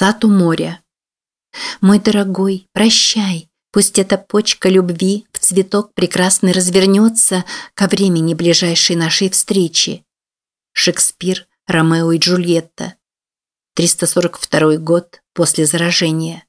Сад у моря. Мой дорогой, прощай. Пусть эта почка любви в цветок прекрасный развернется ко времени ближайшей нашей встречи. Шекспир, Ромео и Джульетта. 342 год после заражения.